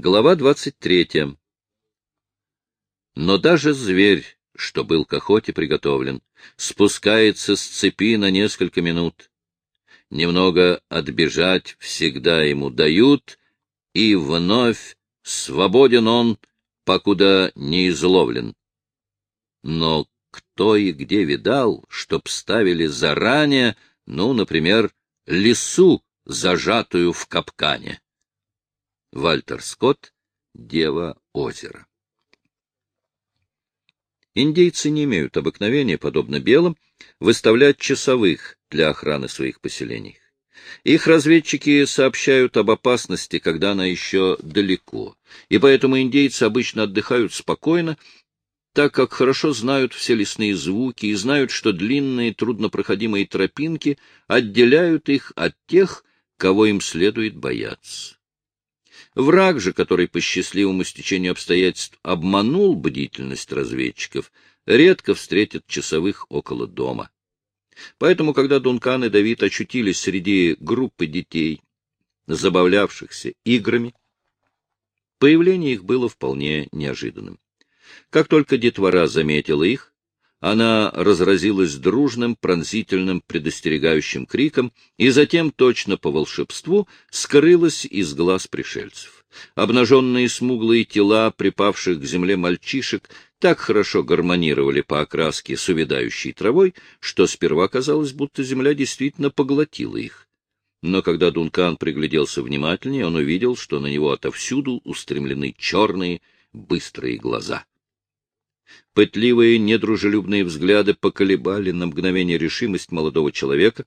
Глава 23. Но даже зверь, что был к охоте приготовлен, спускается с цепи на несколько минут. Немного отбежать всегда ему дают, и вновь свободен он, покуда не изловлен. Но кто и где видал, чтоб ставили заранее, ну, например, лису, зажатую в капкане? Вальтер Скотт, Дева озера. Индейцы не имеют обыкновения, подобно белым, выставлять часовых для охраны своих поселений. Их разведчики сообщают об опасности, когда она еще далеко, и поэтому индейцы обычно отдыхают спокойно, так как хорошо знают все лесные звуки и знают, что длинные труднопроходимые тропинки отделяют их от тех, кого им следует бояться. Враг же, который по счастливому стечению обстоятельств обманул бдительность разведчиков, редко встретит часовых около дома. Поэтому, когда Дункан и Давид очутились среди группы детей, забавлявшихся играми, появление их было вполне неожиданным. Как только детвора заметила их, она разразилась дружным, пронзительным, предостерегающим криком и затем, точно по волшебству, скрылась из глаз пришельцев. Обнаженные смуглые тела припавших к земле мальчишек так хорошо гармонировали по окраске с увядающей травой, что сперва казалось, будто земля действительно поглотила их. Но когда Дункан пригляделся внимательнее, он увидел, что на него отовсюду устремлены черные, быстрые глаза. Пытливые, недружелюбные взгляды поколебали на мгновение решимость молодого человека,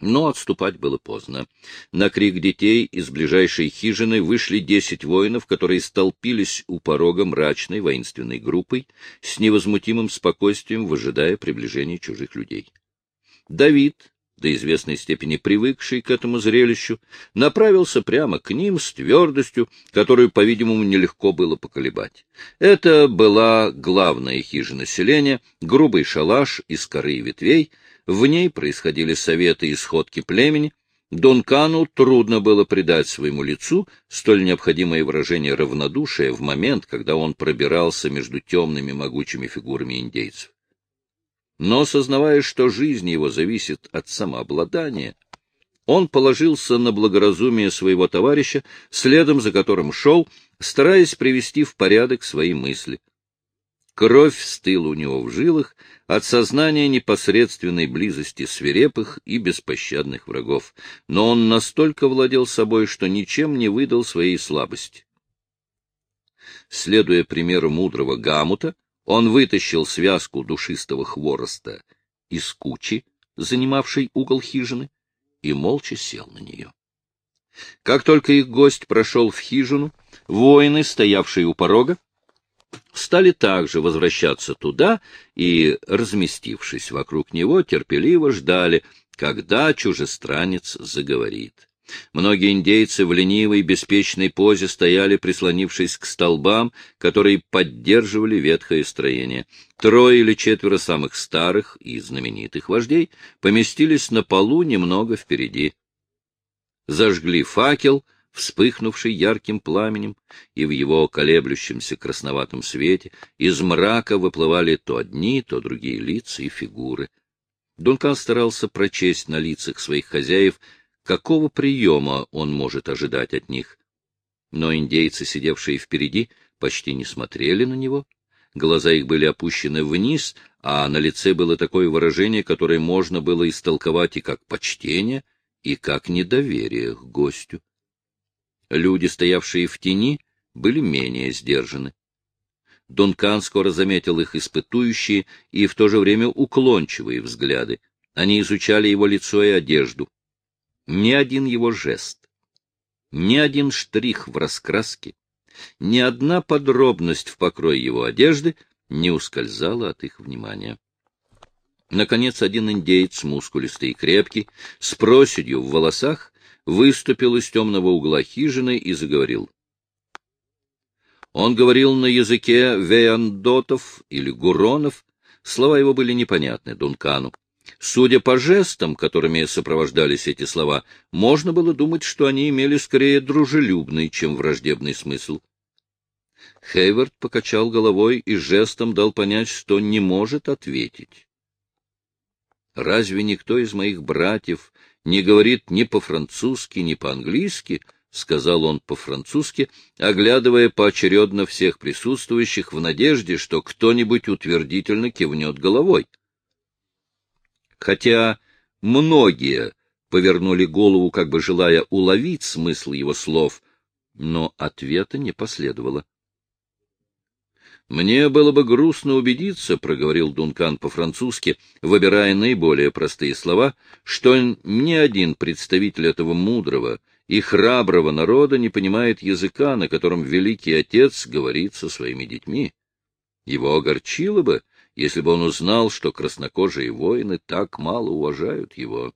но отступать было поздно. На крик детей из ближайшей хижины вышли десять воинов, которые столпились у порога мрачной воинственной группой, с невозмутимым спокойствием выжидая приближения чужих людей. Давид, до известной степени привыкший к этому зрелищу, направился прямо к ним с твердостью, которую, по-видимому, нелегко было поколебать. Это была главная хижина селения, грубый шалаш из коры и ветвей, в ней происходили советы и сходки племени, Дункану трудно было придать своему лицу столь необходимое выражение равнодушия в момент, когда он пробирался между темными могучими фигурами индейцев. Но, сознавая, что жизнь его зависит от самообладания, он положился на благоразумие своего товарища, следом за которым шел, стараясь привести в порядок свои мысли. Кровь стыла у него в жилах от сознания непосредственной близости свирепых и беспощадных врагов, но он настолько владел собой, что ничем не выдал своей слабости. Следуя примеру мудрого Гамута, он вытащил связку душистого хвороста из кучи, занимавшей угол хижины, и молча сел на нее. Как только их гость прошел в хижину, воины, стоявшие у порога, стали также возвращаться туда и, разместившись вокруг него, терпеливо ждали, когда чужестранец заговорит. Многие индейцы в ленивой, беспечной позе стояли, прислонившись к столбам, которые поддерживали ветхое строение. Трое или четверо самых старых и знаменитых вождей поместились на полу немного впереди. Зажгли факел, вспыхнувший ярким пламенем, и в его колеблющемся красноватом свете из мрака выплывали то одни, то другие лица и фигуры. Дункан старался прочесть на лицах своих хозяев какого приема он может ожидать от них. Но индейцы, сидевшие впереди, почти не смотрели на него. Глаза их были опущены вниз, а на лице было такое выражение, которое можно было истолковать и как почтение, и как недоверие к гостю. Люди, стоявшие в тени, были менее сдержаны. Дункан скоро заметил их испытующие и в то же время уклончивые взгляды. Они изучали его лицо и одежду. Ни один его жест, ни один штрих в раскраске, ни одна подробность в покрое его одежды не ускользала от их внимания. Наконец, один индеец, мускулистый и крепкий, с проседью в волосах, выступил из темного угла хижины и заговорил. Он говорил на языке веандотов или гуронов, слова его были непонятны Дункану. Судя по жестам, которыми сопровождались эти слова, можно было думать, что они имели скорее дружелюбный, чем враждебный смысл. Хейвард покачал головой и жестом дал понять, что не может ответить. «Разве никто из моих братьев не говорит ни по-французски, ни по-английски?» — сказал он по-французски, оглядывая поочередно всех присутствующих в надежде, что кто-нибудь утвердительно кивнет головой. Хотя многие повернули голову, как бы желая уловить смысл его слов, но ответа не последовало. «Мне было бы грустно убедиться», — проговорил Дункан по-французски, выбирая наиболее простые слова, «что ни один представитель этого мудрого и храброго народа не понимает языка, на котором Великий Отец говорит со своими детьми. Его огорчило бы, если бы он узнал, что краснокожие воины так мало уважают его».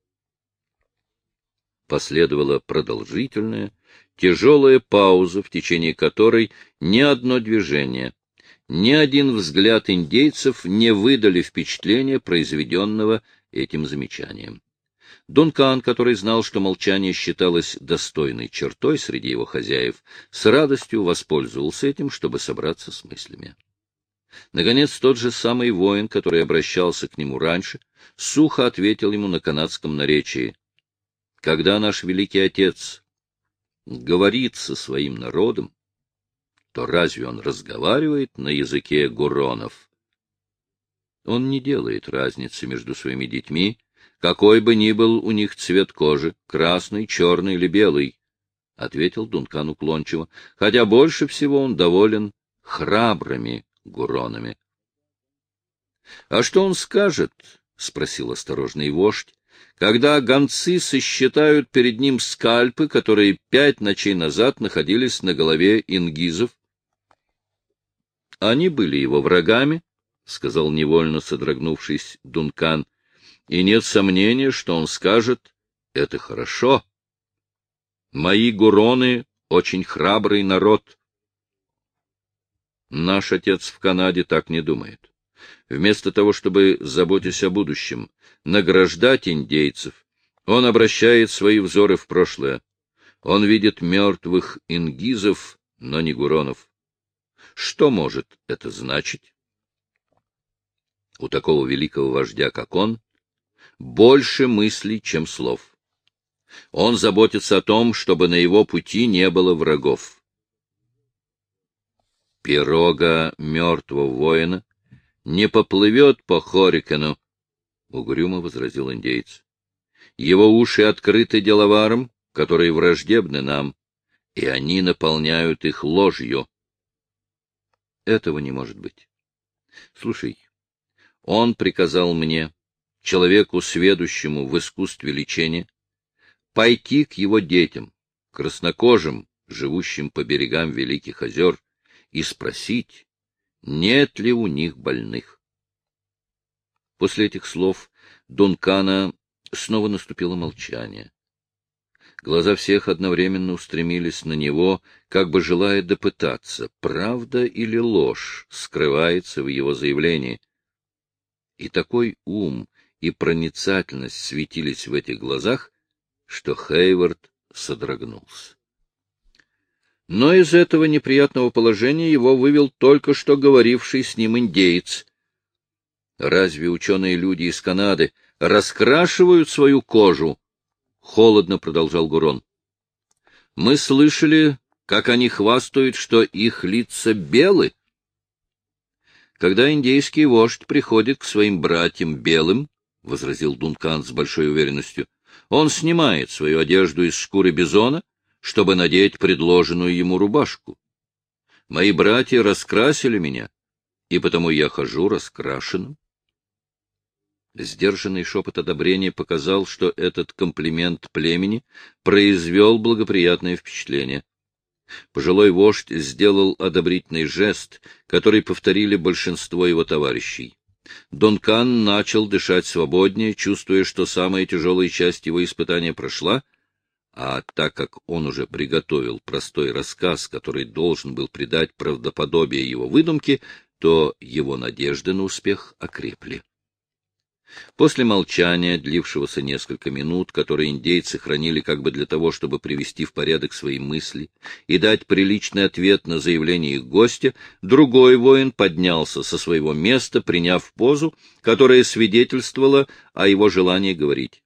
Последовала продолжительная, тяжелая пауза, в течение которой ни одно движение — ни один взгляд индейцев не выдали впечатления, произведенного этим замечанием. Дункан, который знал, что молчание считалось достойной чертой среди его хозяев, с радостью воспользовался этим, чтобы собраться с мыслями. Наконец, тот же самый воин, который обращался к нему раньше, сухо ответил ему на канадском наречии. «Когда наш великий отец говорит со своим народом, то разве он разговаривает на языке гуронов? Он не делает разницы между своими детьми, какой бы ни был у них цвет кожи, красный, черный или белый, — ответил Дункан уклончиво, хотя больше всего он доволен храбрыми гуронами. — А что он скажет? — спросил осторожный вождь, — когда гонцы сосчитают перед ним скальпы, которые пять ночей назад находились на голове ингизов, они были его врагами, — сказал невольно содрогнувшись Дункан, — и нет сомнения, что он скажет «это хорошо». Мои гуроны — очень храбрый народ. Наш отец в Канаде так не думает. Вместо того, чтобы, заботясь о будущем, награждать индейцев, он обращает свои взоры в прошлое. Он видит мертвых ингизов, но не гуронов. Что может это значить? У такого великого вождя, как он, больше мыслей, чем слов. Он заботится о том, чтобы на его пути не было врагов. Пирога мертвого воина не поплывет по Хорикену, — угрюмо возразил индейец. Его уши открыты деловарам, которые враждебны нам, и они наполняют их ложью. Этого не может быть. Слушай, он приказал мне, человеку, сведущему в искусстве лечения, пойти к его детям, краснокожим, живущим по берегам Великих озер, и спросить, нет ли у них больных. После этих слов Дункана снова наступило молчание. Глаза всех одновременно устремились на него, как бы желая допытаться, правда или ложь скрывается в его заявлении. И такой ум и проницательность светились в этих глазах, что Хейвард содрогнулся. Но из этого неприятного положения его вывел только что говоривший с ним индеец. Разве ученые люди из Канады раскрашивают свою кожу? холодно продолжал Гурон. Мы слышали, как они хвастают, что их лица белы. Когда индейский вождь приходит к своим братьям белым, — возразил Дункан с большой уверенностью, — он снимает свою одежду из шкуры бизона, чтобы надеть предложенную ему рубашку. Мои братья раскрасили меня, и потому я хожу раскрашенным. Сдержанный шепот одобрения показал, что этот комплимент племени произвел благоприятное впечатление. Пожилой вождь сделал одобрительный жест, который повторили большинство его товарищей. Донкан начал дышать свободнее, чувствуя, что самая тяжелая часть его испытания прошла, а так как он уже приготовил простой рассказ, который должен был придать правдоподобие его выдумке, то его надежды на успех окрепли. После молчания, длившегося несколько минут, которые индейцы хранили как бы для того, чтобы привести в порядок свои мысли и дать приличный ответ на заявление их гостя, другой воин поднялся со своего места, приняв позу, которая свидетельствовала о его желании говорить.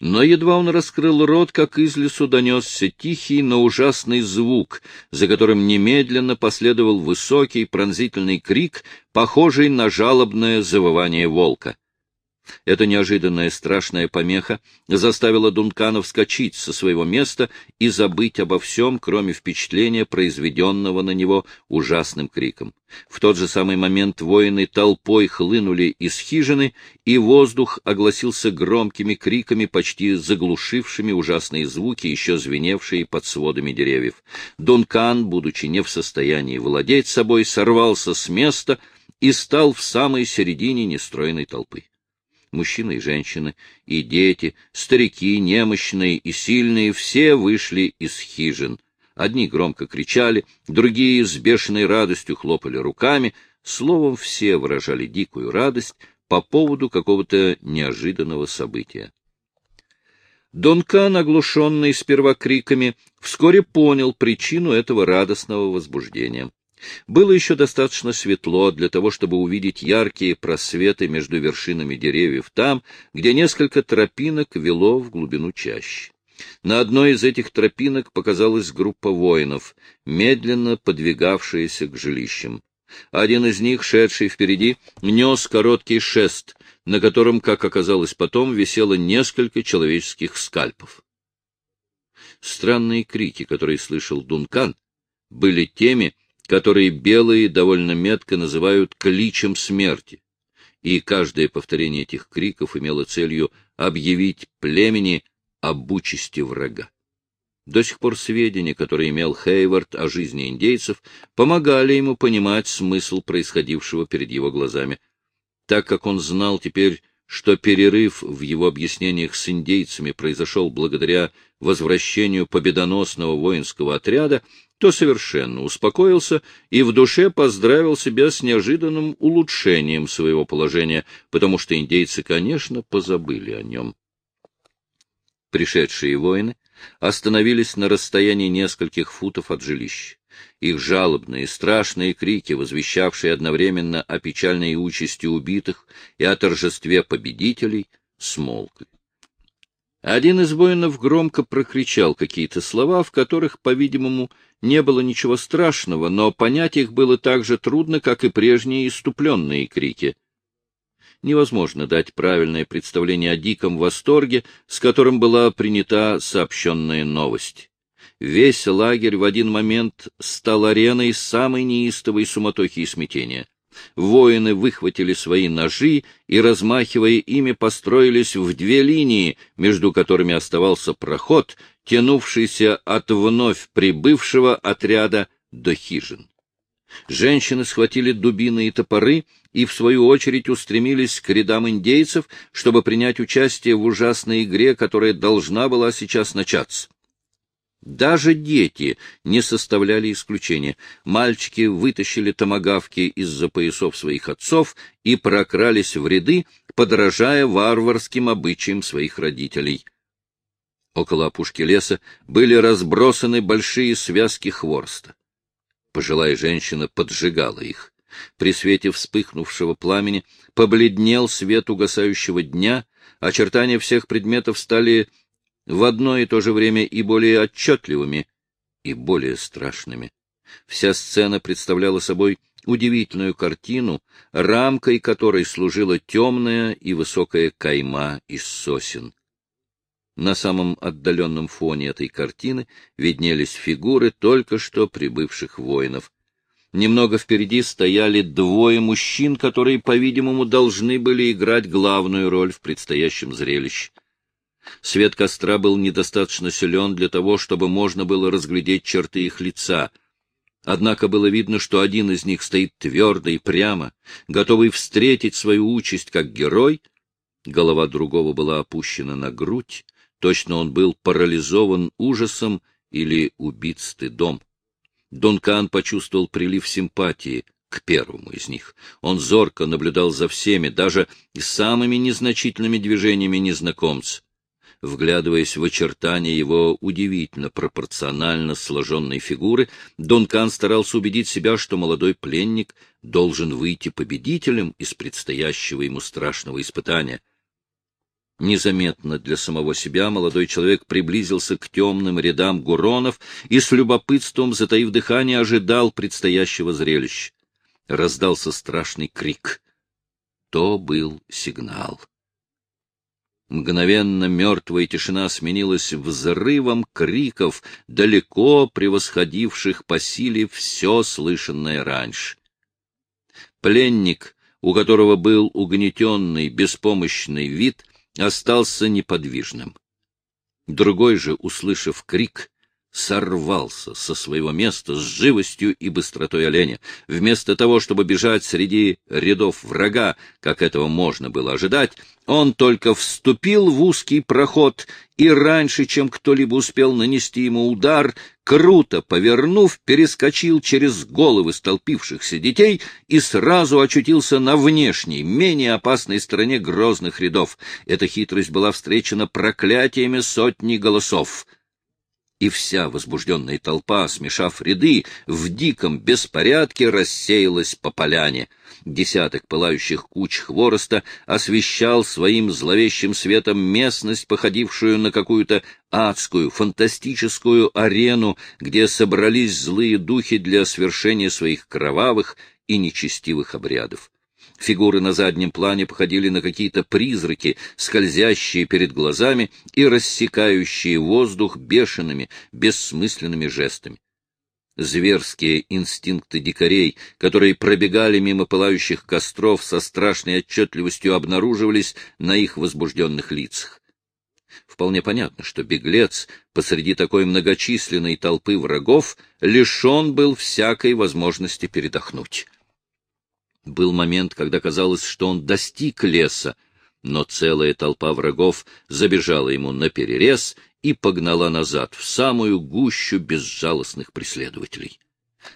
Но едва он раскрыл рот, как из лесу донесся тихий, но ужасный звук, за которым немедленно последовал высокий пронзительный крик, похожий на жалобное завывание волка. Эта неожиданная страшная помеха заставила Дункана вскочить со своего места и забыть обо всем, кроме впечатления, произведенного на него ужасным криком. В тот же самый момент воины толпой хлынули из хижины, и воздух огласился громкими криками, почти заглушившими ужасные звуки, еще звеневшие под сводами деревьев. Дункан, будучи не в состоянии владеть собой, сорвался с места и стал в самой середине нестроенной толпы мужчины и женщины, и дети, старики, немощные и сильные, все вышли из хижин. Одни громко кричали, другие с бешеной радостью хлопали руками, словом, все выражали дикую радость по поводу какого-то неожиданного события. Донкан, оглушенный сперва криками, вскоре понял причину этого радостного возбуждения. Было еще достаточно светло для того, чтобы увидеть яркие просветы между вершинами деревьев там, где несколько тропинок вело в глубину чащи. На одной из этих тропинок показалась группа воинов, медленно подвигавшаяся к жилищам. Один из них, шедший впереди, нес короткий шест, на котором, как оказалось потом, висело несколько человеческих скальпов. Странные крики, которые слышал Дункан, были теми, которые белые довольно метко называют кличем смерти, и каждое повторение этих криков имело целью объявить племени об участи врага. До сих пор сведения, которые имел Хейвард о жизни индейцев, помогали ему понимать смысл происходившего перед его глазами. Так как он знал теперь, что перерыв в его объяснениях с индейцами произошел благодаря возвращению победоносного воинского отряда, то совершенно успокоился и в душе поздравил себя с неожиданным улучшением своего положения, потому что индейцы, конечно, позабыли о нем. Пришедшие воины остановились на расстоянии нескольких футов от жилища. Их жалобные, страшные крики, возвещавшие одновременно о печальной участи убитых и о торжестве победителей, смолкли. Один из воинов громко прокричал какие-то слова, в которых, по-видимому, не было ничего страшного, но понять их было так же трудно, как и прежние иступленные крики. Невозможно дать правильное представление о диком восторге, с которым была принята сообщенная новость. Весь лагерь в один момент стал ареной самой неистовой суматохи и смятения. Воины выхватили свои ножи и, размахивая ими, построились в две линии, между которыми оставался проход, тянувшийся от вновь прибывшего отряда до хижин. Женщины схватили дубины и топоры и, в свою очередь, устремились к рядам индейцев, чтобы принять участие в ужасной игре, которая должна была сейчас начаться. Даже дети не составляли исключения. Мальчики вытащили томагавки из-за поясов своих отцов и прокрались в ряды, подражая варварским обычаям своих родителей. Около опушки леса были разбросаны большие связки хворста. Пожилая женщина поджигала их. При свете вспыхнувшего пламени побледнел свет угасающего дня, очертания всех предметов стали в одно и то же время и более отчетливыми, и более страшными. Вся сцена представляла собой удивительную картину, рамкой которой служила темная и высокая кайма из сосен. На самом отдаленном фоне этой картины виднелись фигуры только что прибывших воинов. Немного впереди стояли двое мужчин, которые, по-видимому, должны были играть главную роль в предстоящем зрелище. Свет костра был недостаточно силен для того, чтобы можно было разглядеть черты их лица. Однако было видно, что один из них стоит твердо и прямо, готовый встретить свою участь как герой. Голова другого была опущена на грудь, точно он был парализован ужасом или убит стыдом. Дункан почувствовал прилив симпатии к первому из них. Он зорко наблюдал за всеми, даже самыми незначительными движениями незнакомца. Вглядываясь в очертания его удивительно пропорционально сложенной фигуры, Дункан старался убедить себя, что молодой пленник должен выйти победителем из предстоящего ему страшного испытания. Незаметно для самого себя молодой человек приблизился к темным рядам гуронов и с любопытством, затаив дыхание, ожидал предстоящего зрелища. Раздался страшный крик. То был сигнал. Мгновенно мертвая тишина сменилась взрывом криков, далеко превосходивших по силе все слышанное раньше. Пленник, у которого был угнетенный, беспомощный вид, остался неподвижным. Другой же, услышав крик, сорвался со своего места с живостью и быстротой оленя. Вместо того, чтобы бежать среди рядов врага, как этого можно было ожидать, он только вступил в узкий проход и раньше, чем кто-либо успел нанести ему удар, круто повернув, перескочил через головы столпившихся детей и сразу очутился на внешней, менее опасной стороне грозных рядов. Эта хитрость была встречена проклятиями сотни голосов и вся возбужденная толпа, смешав ряды, в диком беспорядке рассеялась по поляне. Десяток пылающих куч хвороста освещал своим зловещим светом местность, походившую на какую-то адскую, фантастическую арену, где собрались злые духи для свершения своих кровавых и нечестивых обрядов. Фигуры на заднем плане походили на какие-то призраки, скользящие перед глазами и рассекающие воздух бешеными, бессмысленными жестами. Зверские инстинкты дикарей, которые пробегали мимо пылающих костров, со страшной отчетливостью обнаруживались на их возбужденных лицах. Вполне понятно, что беглец посреди такой многочисленной толпы врагов лишен был всякой возможности передохнуть. Был момент, когда казалось, что он достиг леса, но целая толпа врагов забежала ему на перерез и погнала назад, в самую гущу безжалостных преследователей.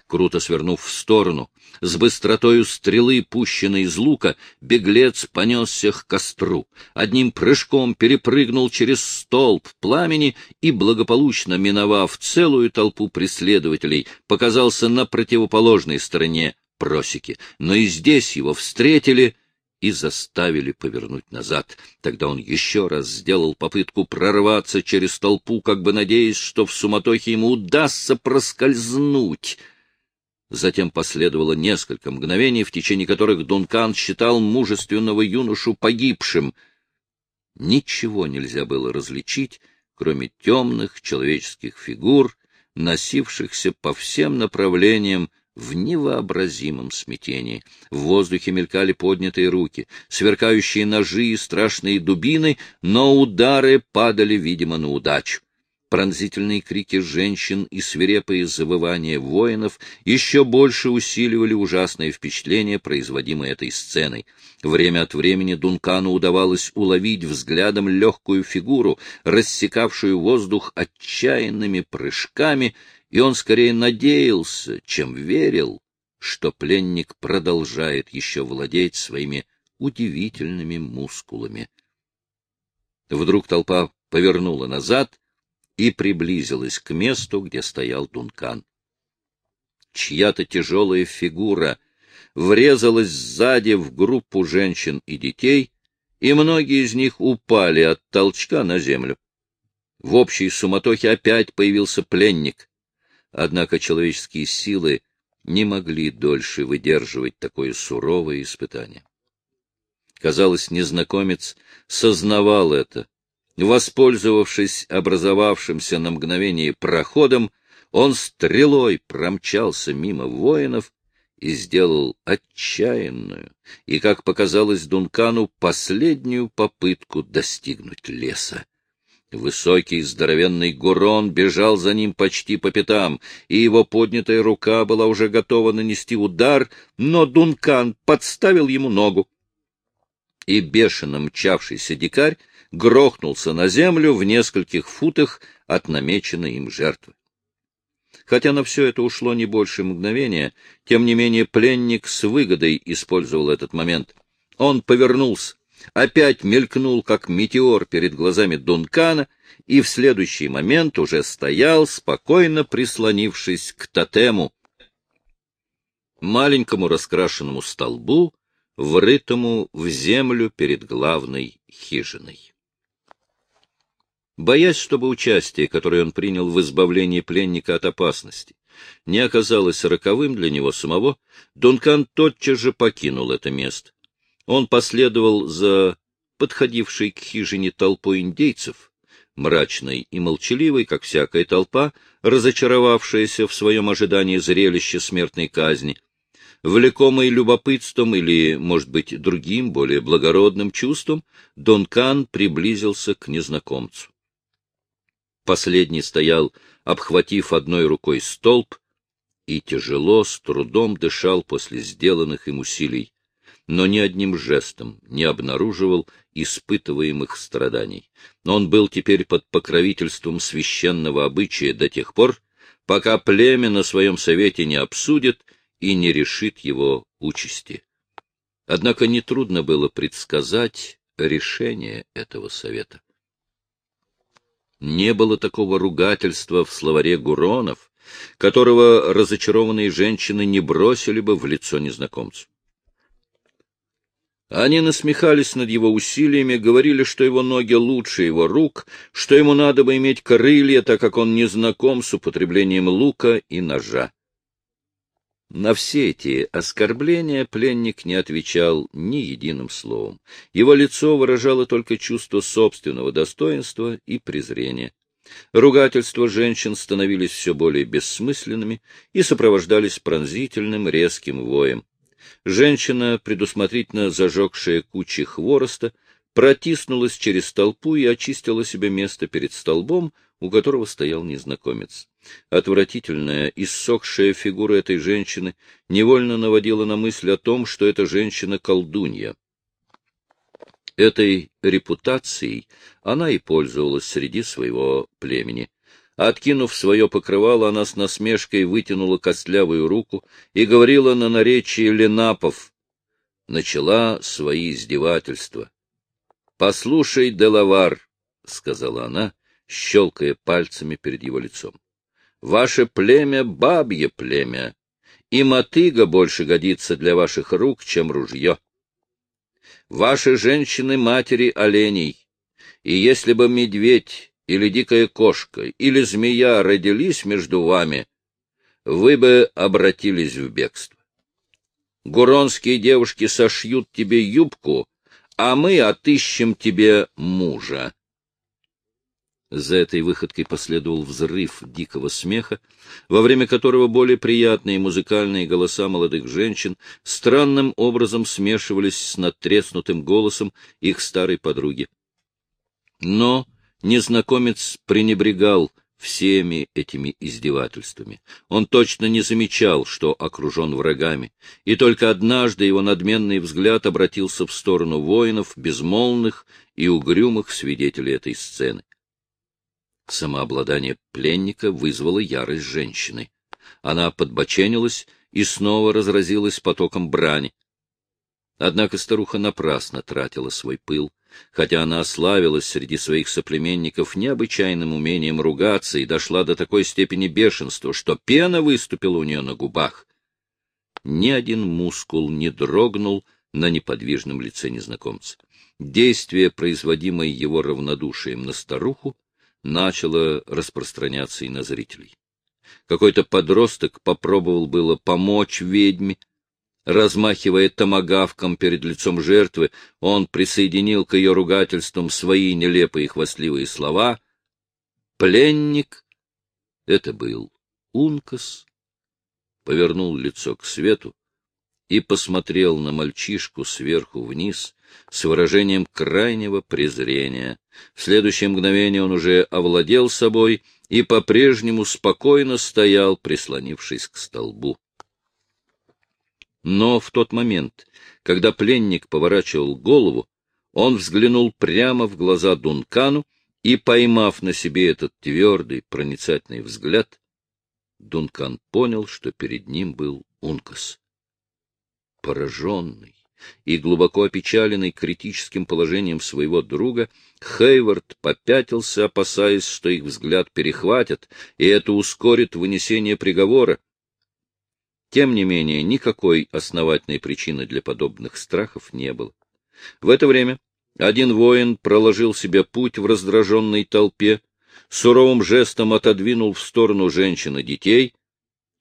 Круто свернув в сторону, с быстротою стрелы, пущенной из лука, беглец понесся к костру, одним прыжком перепрыгнул через столб пламени и, благополучно миновав целую толпу преследователей, показался на противоположной стороне просеки, но и здесь его встретили и заставили повернуть назад. Тогда он еще раз сделал попытку прорваться через толпу, как бы надеясь, что в суматохе ему удастся проскользнуть. Затем последовало несколько мгновений, в течение которых Дункан считал мужественного юношу погибшим. Ничего нельзя было различить, кроме темных человеческих фигур, носившихся по всем направлениям в невообразимом смятении. В воздухе мелькали поднятые руки, сверкающие ножи и страшные дубины, но удары падали, видимо, на удачу. Пронзительные крики женщин и свирепые завывания воинов еще больше усиливали ужасное впечатление, производимое этой сценой. Время от времени Дункану удавалось уловить взглядом легкую фигуру, рассекавшую воздух отчаянными прыжками, и он скорее надеялся, чем верил, что пленник продолжает еще владеть своими удивительными мускулами. Вдруг толпа повернула назад и приблизилась к месту, где стоял Дункан. Чья-то тяжелая фигура врезалась сзади в группу женщин и детей, и многие из них упали от толчка на землю. В общей суматохе опять появился пленник. Однако человеческие силы не могли дольше выдерживать такое суровое испытание. Казалось, незнакомец сознавал это. Воспользовавшись образовавшимся на мгновение проходом, он стрелой промчался мимо воинов и сделал отчаянную и, как показалось Дункану, последнюю попытку достигнуть леса. Высокий здоровенный Гурон бежал за ним почти по пятам, и его поднятая рука была уже готова нанести удар, но Дункан подставил ему ногу. И бешено мчавшийся дикарь грохнулся на землю в нескольких футах от намеченной им жертвы. Хотя на все это ушло не больше мгновения, тем не менее пленник с выгодой использовал этот момент. Он повернулся, опять мелькнул, как метеор перед глазами Дункана, и в следующий момент уже стоял, спокойно прислонившись к тотему, маленькому раскрашенному столбу, врытому в землю перед главной хижиной. Боясь, чтобы участие, которое он принял в избавлении пленника от опасности, не оказалось роковым для него самого, Дункан тотчас же покинул это место. Он последовал за подходившей к хижине толпой индейцев, мрачной и молчаливой, как всякая толпа, разочаровавшаяся в своем ожидании зрелища смертной казни, Влекомый любопытством или, может быть, другим, более благородным чувством, Донкан приблизился к незнакомцу. Последний стоял, обхватив одной рукой столб, и тяжело, с трудом дышал после сделанных им усилий, но ни одним жестом не обнаруживал испытываемых страданий. Он был теперь под покровительством священного обычая до тех пор, пока племя на своем совете не обсудит и не решит его участи. Однако нетрудно было предсказать решение этого совета. Не было такого ругательства в словаре Гуронов, которого разочарованные женщины не бросили бы в лицо незнакомцу. Они насмехались над его усилиями, говорили, что его ноги лучше его рук, что ему надо бы иметь крылья, так как он не знаком с употреблением лука и ножа. На все эти оскорбления пленник не отвечал ни единым словом. Его лицо выражало только чувство собственного достоинства и презрения. Ругательства женщин становились все более бессмысленными и сопровождались пронзительным резким воем. Женщина, предусмотрительно зажегшая кучи хвороста, протиснулась через толпу и очистила себе место перед столбом, у которого стоял незнакомец. Отвратительная, иссохшая фигура этой женщины невольно наводила на мысль о том, что эта женщина-колдунья. Этой репутацией она и пользовалась среди своего племени. Откинув свое покрывало, она с насмешкой вытянула костлявую руку и говорила на наречии ленапов. Начала свои издевательства. — Послушай, Делавар, — сказала она, щелкая пальцами перед его лицом. Ваше племя — бабье племя, и мотыга больше годится для ваших рук, чем ружье. Ваши женщины — матери оленей, и если бы медведь или дикая кошка или змея родились между вами, вы бы обратились в бегство. Гуронские девушки сошьют тебе юбку, а мы отыщем тебе мужа. За этой выходкой последовал взрыв дикого смеха, во время которого более приятные музыкальные голоса молодых женщин странным образом смешивались с надтреснутым голосом их старой подруги. Но незнакомец пренебрегал всеми этими издевательствами. Он точно не замечал, что окружен врагами, и только однажды его надменный взгляд обратился в сторону воинов, безмолвных и угрюмых свидетелей этой сцены. Самообладание пленника вызвало ярость женщины. Она подбоченилась и снова разразилась потоком брани. Однако старуха напрасно тратила свой пыл, хотя она ославилась среди своих соплеменников необычайным умением ругаться и дошла до такой степени бешенства, что пена выступила у нее на губах. Ни один мускул не дрогнул на неподвижном лице незнакомца. Действие, производимое его равнодушием на старуху, начало распространяться и на зрителей. Какой-то подросток попробовал было помочь ведьме. Размахивая томагавком перед лицом жертвы, он присоединил к ее ругательствам свои нелепые хвастливые слова. Пленник — это был Ункас, повернул лицо к свету и посмотрел на мальчишку сверху вниз с выражением крайнего презрения. В следующее мгновение он уже овладел собой и по-прежнему спокойно стоял, прислонившись к столбу. Но в тот момент, когда пленник поворачивал голову, он взглянул прямо в глаза Дункану и, поймав на себе этот твердый, проницательный взгляд, Дункан понял, что перед ним был Ункас. Пораженный и глубоко опечаленный критическим положением своего друга, Хейвард попятился, опасаясь, что их взгляд перехватят, и это ускорит вынесение приговора. Тем не менее, никакой основательной причины для подобных страхов не было. В это время один воин проложил себе путь в раздраженной толпе, суровым жестом отодвинул в сторону женщин и детей.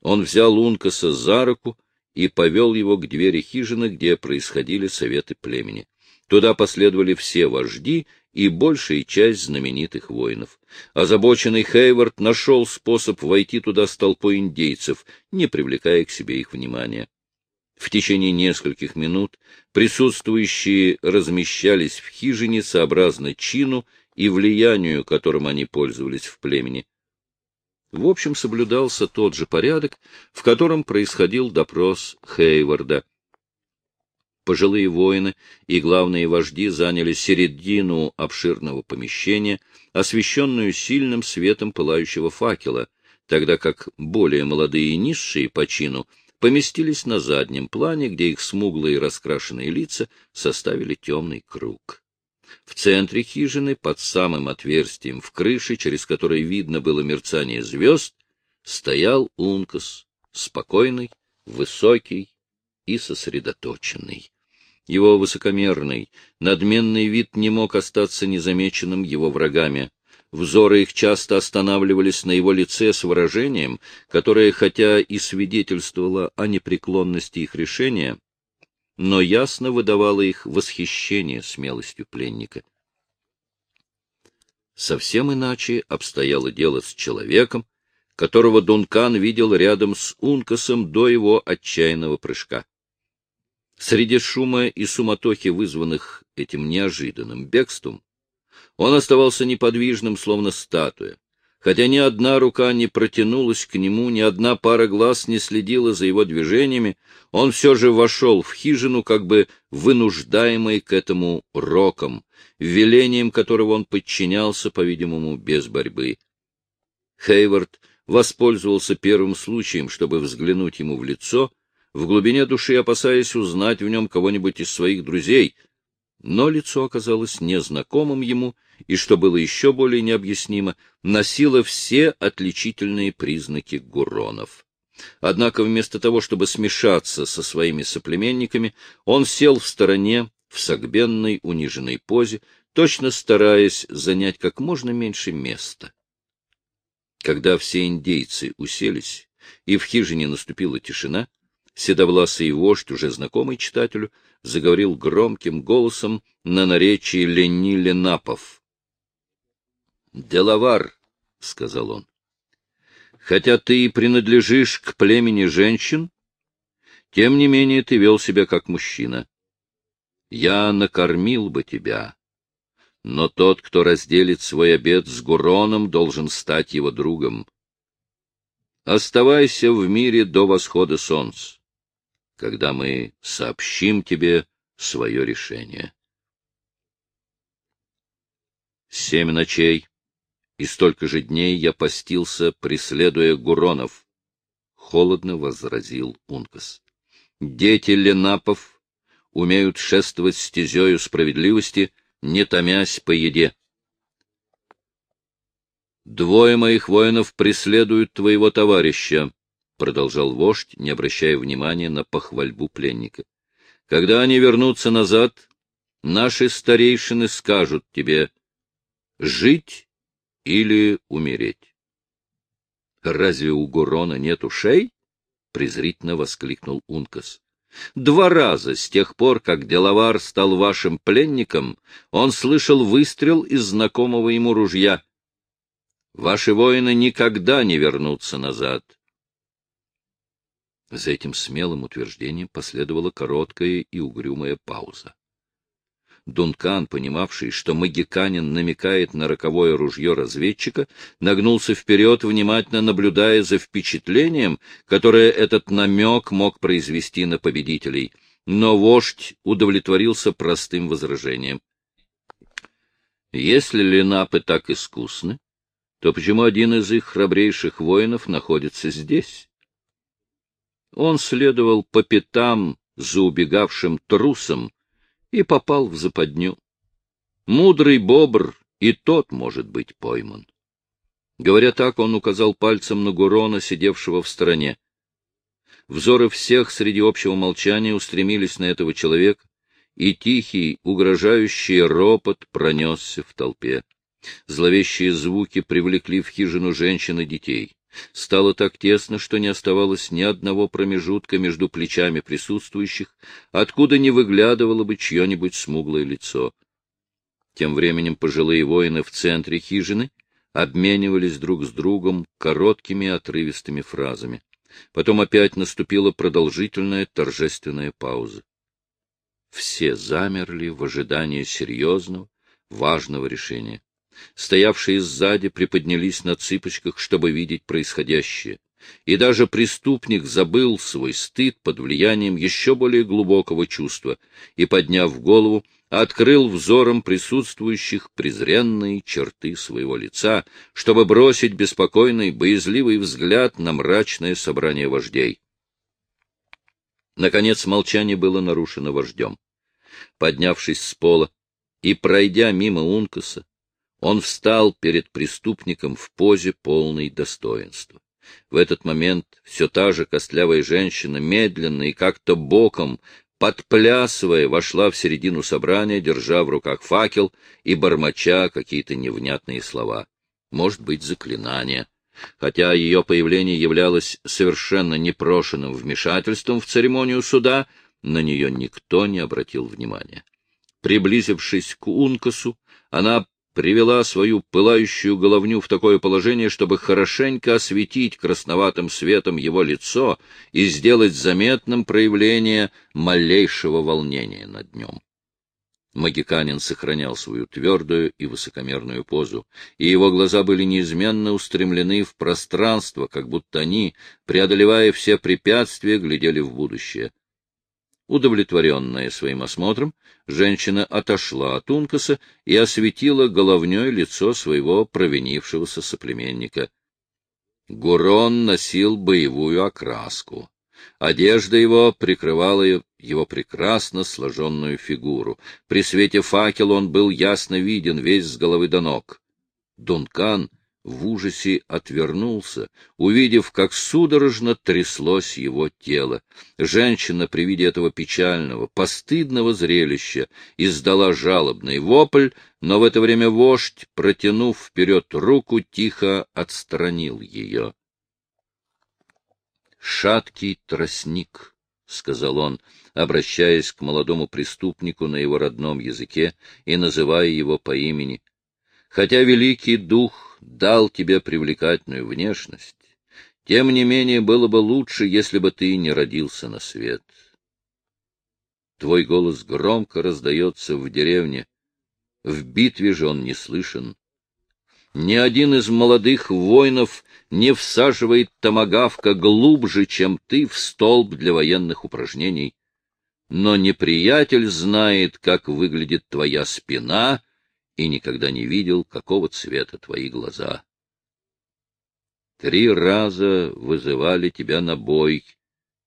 Он взял Ункаса за руку и повел его к двери хижины, где происходили советы племени. Туда последовали все вожди и большая часть знаменитых воинов. Озабоченный Хейвард нашел способ войти туда с толпой индейцев, не привлекая к себе их внимания. В течение нескольких минут присутствующие размещались в хижине сообразно чину и влиянию, которым они пользовались в племени. В общем, соблюдался тот же порядок, в котором происходил допрос Хейварда. Пожилые воины и главные вожди заняли середину обширного помещения, освещенную сильным светом пылающего факела, тогда как более молодые и низшие по чину поместились на заднем плане, где их смуглые раскрашенные лица составили темный круг. В центре хижины, под самым отверстием в крыше, через которое видно было мерцание звезд, стоял Ункас, спокойный, высокий и сосредоточенный. Его высокомерный, надменный вид не мог остаться незамеченным его врагами. Взоры их часто останавливались на его лице с выражением, которое, хотя и свидетельствовало о непреклонности их решения, но ясно выдавало их восхищение смелостью пленника. Совсем иначе обстояло дело с человеком, которого Дункан видел рядом с Ункасом до его отчаянного прыжка. Среди шума и суматохи, вызванных этим неожиданным бегством, он оставался неподвижным, словно статуя. Хотя ни одна рука не протянулась к нему, ни одна пара глаз не следила за его движениями, он все же вошел в хижину, как бы вынуждаемый к этому роком, велением которого он подчинялся, по-видимому, без борьбы. Хейвард воспользовался первым случаем, чтобы взглянуть ему в лицо, в глубине души опасаясь узнать в нем кого-нибудь из своих друзей — но лицо оказалось незнакомым ему, и, что было еще более необъяснимо, носило все отличительные признаки гуронов. Однако вместо того, чтобы смешаться со своими соплеменниками, он сел в стороне, в согбенной, униженной позе, точно стараясь занять как можно меньше места. Когда все индейцы уселись, и в хижине наступила тишина, седовласый вождь, уже знакомый читателю, заговорил громким голосом на наречии Лени Ленапов. «Делавар», — сказал он, — «хотя ты и принадлежишь к племени женщин, тем не менее ты вел себя как мужчина. Я накормил бы тебя, но тот, кто разделит свой обед с Гуроном, должен стать его другом. Оставайся в мире до восхода солнца когда мы сообщим тебе свое решение. Семь ночей и столько же дней я постился, преследуя Гуронов, — холодно возразил Ункас. Дети Ленапов умеют шествовать стезею справедливости, не томясь по еде. Двое моих воинов преследуют твоего товарища, продолжал вождь, не обращая внимания на похвальбу пленника. — Когда они вернутся назад, наши старейшины скажут тебе жить или умереть. — Разве у Гурона нет ушей? — презрительно воскликнул Ункас. — Два раза с тех пор, как Делавар стал вашим пленником, он слышал выстрел из знакомого ему ружья. Ваши воины никогда не вернутся назад. — за этим смелым утверждением последовала короткая и угрюмая пауза. Дункан, понимавший, что магиканин намекает на роковое ружье разведчика, нагнулся вперед, внимательно наблюдая за впечатлением, которое этот намек мог произвести на победителей. Но вождь удовлетворился простым возражением. Если ленапы так искусны, то почему один из их храбрейших воинов находится здесь? Он следовал по пятам за убегавшим трусом и попал в западню. Мудрый бобр и тот может быть пойман. Говоря так, он указал пальцем на Гурона, сидевшего в стороне. Взоры всех среди общего молчания устремились на этого человека, и тихий, угрожающий ропот пронесся в толпе. Зловещие звуки привлекли в хижину женщин и детей. Стало так тесно, что не оставалось ни одного промежутка между плечами присутствующих, откуда не выглядывало бы чье-нибудь смуглое лицо. Тем временем пожилые воины в центре хижины обменивались друг с другом короткими отрывистыми фразами. Потом опять наступила продолжительная торжественная пауза. Все замерли в ожидании серьезного, важного решения. Стоявшие сзади приподнялись на цыпочках, чтобы видеть происходящее. И даже преступник забыл свой стыд под влиянием еще более глубокого чувства и, подняв голову, открыл взором присутствующих презренные черты своего лица, чтобы бросить беспокойный, боязливый взгляд на мрачное собрание вождей. Наконец молчание было нарушено вождем. Поднявшись с пола и пройдя мимо Ункаса, он встал перед преступником в позе полной достоинства. В этот момент все та же костлявая женщина медленно и как-то боком, подплясывая, вошла в середину собрания, держа в руках факел и бормоча какие-то невнятные слова. Может быть, заклинания. Хотя ее появление являлось совершенно непрошенным вмешательством в церемонию суда, на нее никто не обратил внимания. Приблизившись к Ункасу, она привела свою пылающую головню в такое положение, чтобы хорошенько осветить красноватым светом его лицо и сделать заметным проявление малейшего волнения над нем. Магиканин сохранял свою твердую и высокомерную позу, и его глаза были неизменно устремлены в пространство, как будто они, преодолевая все препятствия, глядели в будущее. Удовлетворенная своим осмотром, женщина отошла от Ункаса и осветила головнее лицо своего провинившегося соплеменника. Гурон носил боевую окраску. Одежда его прикрывала его прекрасно сложенную фигуру. При свете факела он был ясно виден весь с головы до ног. Дункан в ужасе отвернулся, увидев, как судорожно тряслось его тело. Женщина при виде этого печального, постыдного зрелища издала жалобный вопль, но в это время вождь, протянув вперед руку, тихо отстранил ее. «Шаткий тростник», — сказал он, обращаясь к молодому преступнику на его родном языке и называя его по имени. «Хотя великий дух дал тебе привлекательную внешность, тем не менее было бы лучше, если бы ты не родился на свет. Твой голос громко раздается в деревне, в битве же он не слышен. Ни один из молодых воинов не всаживает томагавка глубже, чем ты в столб для военных упражнений. Но неприятель знает, как выглядит твоя спина и никогда не видел, какого цвета твои глаза. Три раза вызывали тебя на бой,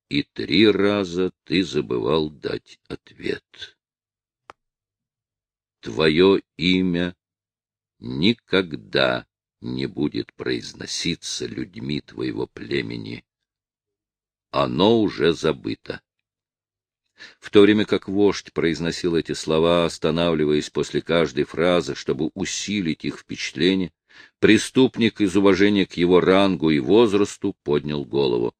и три раза ты забывал дать ответ. Твое имя никогда не будет произноситься людьми твоего племени. Оно уже забыто. В то время как вождь произносил эти слова, останавливаясь после каждой фразы, чтобы усилить их впечатление, преступник из уважения к его рангу и возрасту поднял голову.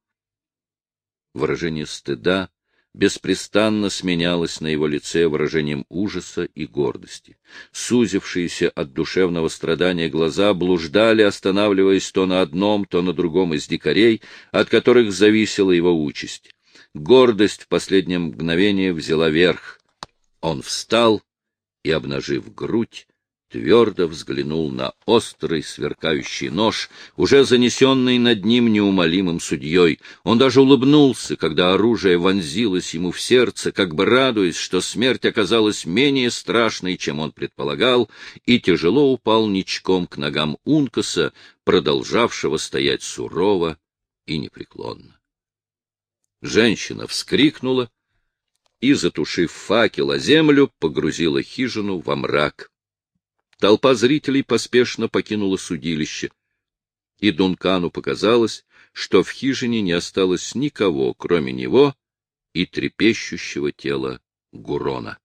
Выражение стыда беспрестанно сменялось на его лице выражением ужаса и гордости. Сузившиеся от душевного страдания глаза блуждали, останавливаясь то на одном, то на другом из дикарей, от которых зависела его участь. Гордость в последнее мгновение взяла верх. Он встал и, обнажив грудь, твердо взглянул на острый сверкающий нож, уже занесенный над ним неумолимым судьей. Он даже улыбнулся, когда оружие вонзилось ему в сердце, как бы радуясь, что смерть оказалась менее страшной, чем он предполагал, и тяжело упал ничком к ногам Ункаса, продолжавшего стоять сурово и непреклонно. Женщина вскрикнула и, затушив факел о землю, погрузила хижину во мрак. Толпа зрителей поспешно покинула судилище, и Дункану показалось, что в хижине не осталось никого, кроме него и трепещущего тела Гурона.